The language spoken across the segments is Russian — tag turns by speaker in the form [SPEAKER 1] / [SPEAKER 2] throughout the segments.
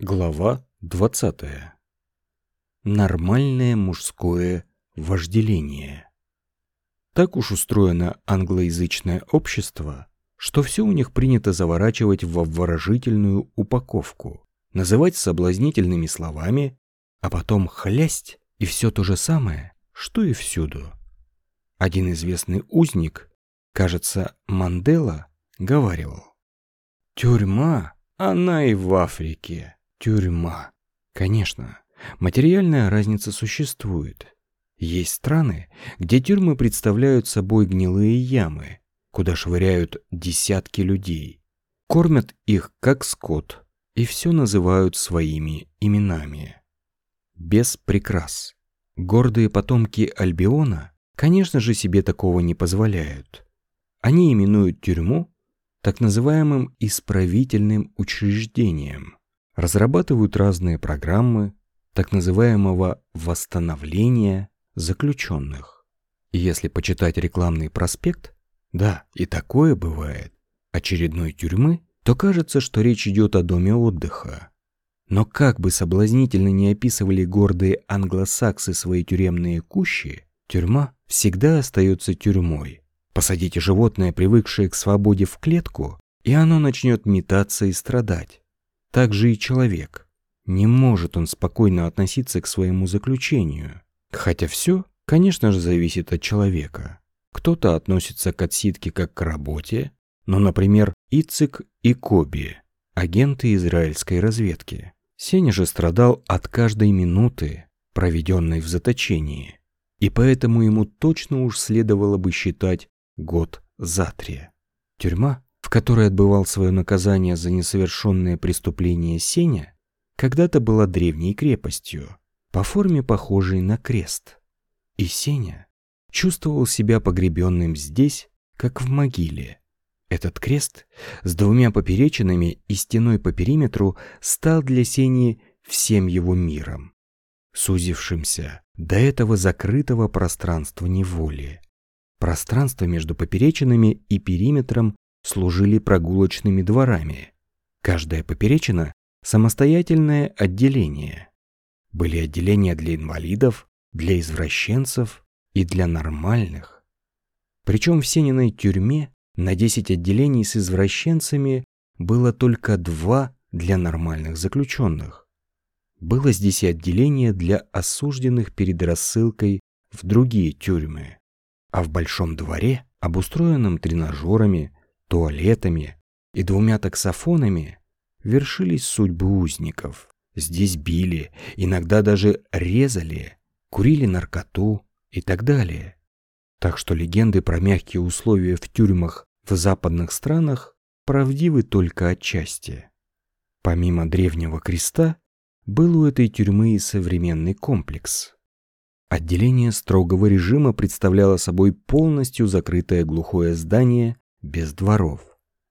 [SPEAKER 1] Глава 20. Нормальное мужское вожделение. Так уж устроено англоязычное общество, что все у них принято заворачивать в обворожительную упаковку, называть соблазнительными словами, а потом хлясть и все то же самое, что и всюду. Один известный узник, кажется, Мандела, говорил, «Тюрьма, она и в Африке, тюрьма». Конечно, материальная разница существует. Есть страны, где тюрьмы представляют собой гнилые ямы, куда швыряют десятки людей, кормят их как скот и все называют своими именами. Без прикрас. Гордые потомки Альбиона, конечно же, себе такого не позволяют. Они именуют тюрьму так называемым исправительным учреждением, разрабатывают разные программы так называемого восстановления заключенных. И если почитать рекламный проспект, да, и такое бывает, очередной тюрьмы, то кажется, что речь идет о доме отдыха. Но как бы соблазнительно не описывали гордые англосаксы свои тюремные кущи, тюрьма всегда остается тюрьмой. Посадите животное, привыкшее к свободе в клетку, и оно начнет метаться и страдать. Так же и человек. Не может он спокойно относиться к своему заключению. Хотя все, конечно же, зависит от человека. Кто-то относится к отсидке как к работе, но, например, Ицик и Коби, агенты израильской разведки. Сеня же страдал от каждой минуты, проведенной в заточении, и поэтому ему точно уж следовало бы считать год за три. Тюрьма, которой отбывал свое наказание за несовершенное преступление Сеня, когда-то была древней крепостью, по форме похожей на крест. И Сеня чувствовал себя погребенным здесь, как в могиле. Этот крест с двумя поперечинами и стеной по периметру стал для Сени всем его миром, сузившимся до этого закрытого пространства неволи. Пространство между поперечинами и периметром служили прогулочными дворами. Каждая поперечина – самостоятельное отделение. Были отделения для инвалидов, для извращенцев и для нормальных. Причем в Сениной тюрьме на 10 отделений с извращенцами было только два для нормальных заключенных. Было здесь и отделение для осужденных перед рассылкой в другие тюрьмы. А в большом дворе, обустроенном тренажерами, туалетами и двумя таксофонами, вершились судьбы узников. Здесь били, иногда даже резали, курили наркоту и так далее. Так что легенды про мягкие условия в тюрьмах в западных странах правдивы только отчасти. Помимо древнего креста, был у этой тюрьмы и современный комплекс. Отделение строгого режима представляло собой полностью закрытое глухое здание без дворов.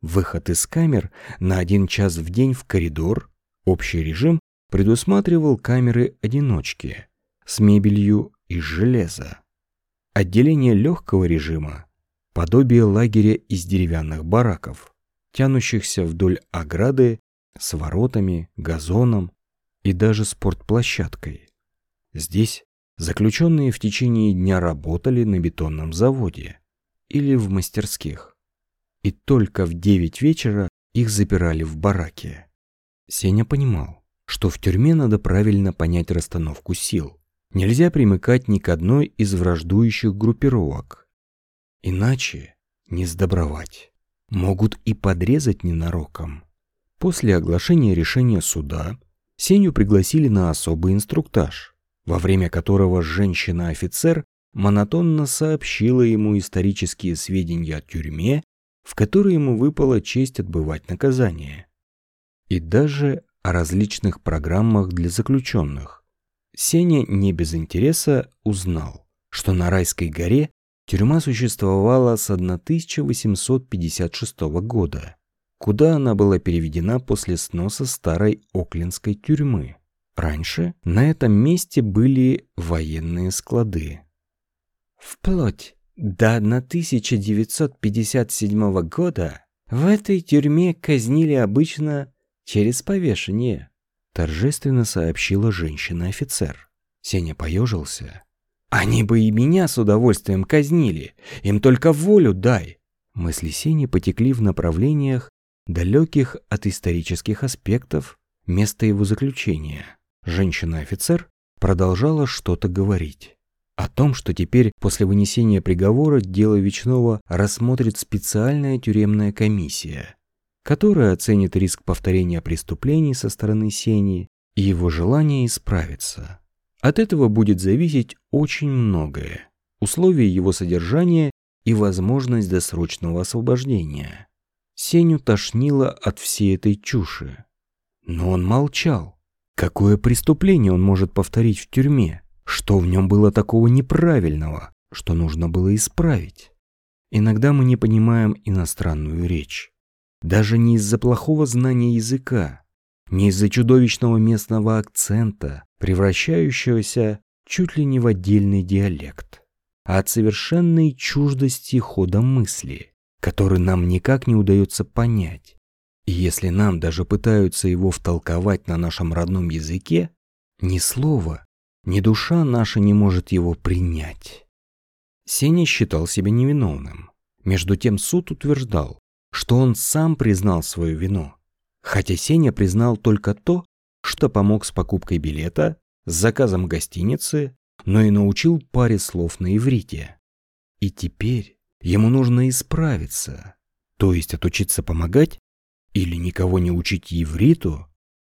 [SPEAKER 1] Выход из камер на один час в день в коридор, общий режим предусматривал камеры-одиночки с мебелью из железа. Отделение легкого режима – подобие лагеря из деревянных бараков, тянущихся вдоль ограды с воротами, газоном и даже спортплощадкой. Здесь заключенные в течение дня работали на бетонном заводе или в мастерских и только в девять вечера их запирали в бараке. Сеня понимал, что в тюрьме надо правильно понять расстановку сил. Нельзя примыкать ни к одной из враждующих группировок. Иначе не сдобровать. Могут и подрезать ненароком. После оглашения решения суда Сеню пригласили на особый инструктаж, во время которого женщина-офицер монотонно сообщила ему исторические сведения о тюрьме в которой ему выпала честь отбывать наказание. И даже о различных программах для заключенных. Сеня не без интереса узнал, что на Райской горе тюрьма существовала с 1856 года, куда она была переведена после сноса старой Оклендской тюрьмы. Раньше на этом месте были военные склады. Вплоть до 1957 года в этой тюрьме казнили обычно через повешение. торжественно сообщила женщина-офицер. Сеня поежился. «Они бы и меня с удовольствием казнили. Им только волю дай!» Мысли Сени потекли в направлениях, далеких от исторических аспектов места его заключения. Женщина-офицер продолжала что-то говорить. О том, что теперь после вынесения приговора дело Вечного рассмотрит специальная тюремная комиссия, которая оценит риск повторения преступлений со стороны Сени и его желание исправиться. От этого будет зависеть очень многое. Условия его содержания и возможность досрочного освобождения. Сеню тошнило от всей этой чуши. Но он молчал. Какое преступление он может повторить в тюрьме? Что в нем было такого неправильного, что нужно было исправить? Иногда мы не понимаем иностранную речь. Даже не из-за плохого знания языка, не из-за чудовищного местного акцента, превращающегося чуть ли не в отдельный диалект, а от совершенной чуждости хода мысли, который нам никак не удается понять. И если нам даже пытаются его втолковать на нашем родном языке, ни слова, ни душа наша не может его принять. Сеня считал себя невиновным. Между тем суд утверждал, что он сам признал свою вину. Хотя Сеня признал только то, что помог с покупкой билета, с заказом гостиницы, но и научил паре слов на иврите. И теперь ему нужно исправиться, то есть отучиться помогать, или никого не учить ивриту,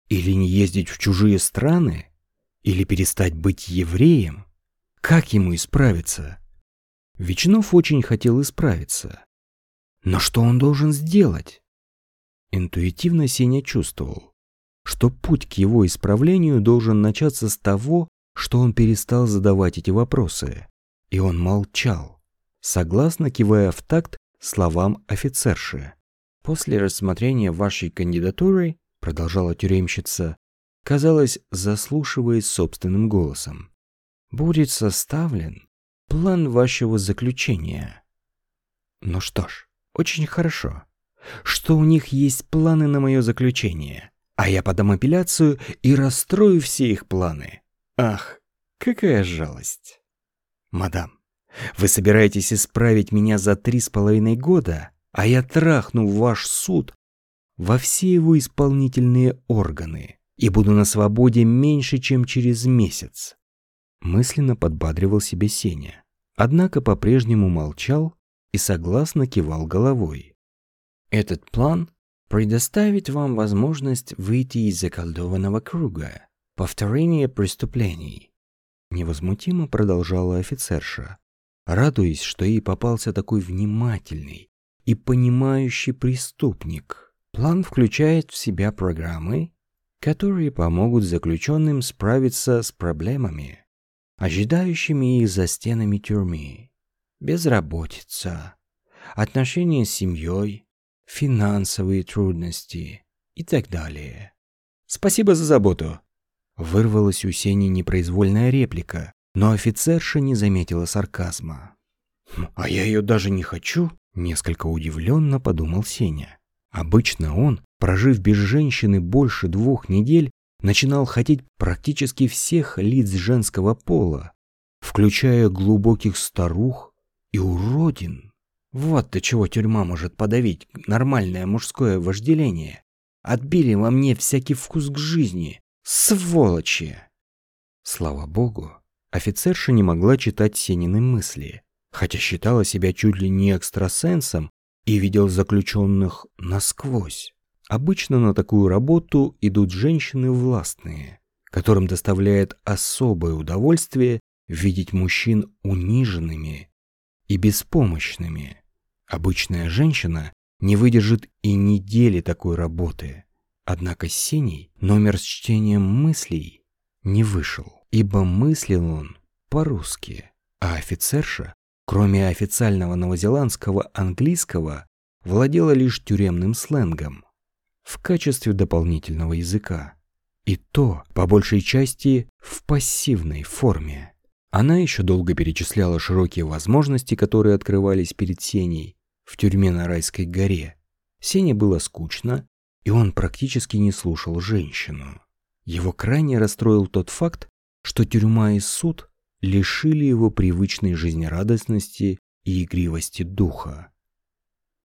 [SPEAKER 1] или не ездить в чужие страны, или перестать быть евреем. Как ему исправиться? Вечнов очень хотел исправиться. Но что он должен сделать? Интуитивно Сеня чувствовал, что путь к его исправлению должен начаться с того, что он перестал задавать эти вопросы. И он молчал, согласно кивая в такт словам офицерши. «После рассмотрения вашей кандидатуры, — продолжала тюремщица, казалось, заслушиваясь собственным голосом, — будет составлен план вашего заключения. Ну что ж, очень хорошо, что у них есть планы на мое заключение, а я подам апелляцию и расстрою все их планы. Ах, какая жалость. Мадам, вы собираетесь исправить меня за три с половиной года, а я трахну ваш суд во все его исполнительные органы и буду на свободе меньше, чем через месяц. Мысленно подбадривал себе Сеня, однако по-прежнему молчал и согласно кивал головой. Этот план предоставит вам возможность выйти из заколдованного круга, повторения преступлений. Невозмутимо продолжала офицерша, радуясь, что ей попался такой внимательный и понимающий преступник. План включает в себя программы, которые помогут заключенным справиться с проблемами, ожидающими их за стенами тюрьмы безработица, отношения с семьей, финансовые трудности и так далее. «Спасибо за заботу!» Вырвалась у Сени непроизвольная реплика, но офицерша не заметила сарказма. «Хм, «А я ее даже не хочу?» – несколько удивленно подумал Сеня. Обычно он, прожив без женщины больше двух недель, начинал хотеть практически всех лиц женского пола, включая глубоких старух, и уродин. Вот до чего тюрьма может подавить нормальное мужское вожделение. Отбили во мне всякий вкус к жизни. Сволочи! Слава богу, офицерша не могла читать Сенины мысли, хотя считала себя чуть ли не экстрасенсом и видел заключенных насквозь. Обычно на такую работу идут женщины властные, которым доставляет особое удовольствие видеть мужчин униженными и беспомощными. Обычная женщина не выдержит и недели такой работы. Однако Синий номер с чтением мыслей не вышел, ибо мыслил он по-русски, а офицерша, кроме официального новозеландского английского, владела лишь тюремным сленгом в качестве дополнительного языка. И то, по большей части, в пассивной форме. Она еще долго перечисляла широкие возможности, которые открывались перед Сеней в тюрьме на Райской горе. Сене было скучно, и он практически не слушал женщину. Его крайне расстроил тот факт, что тюрьма и суд лишили его привычной жизнерадостности и игривости духа.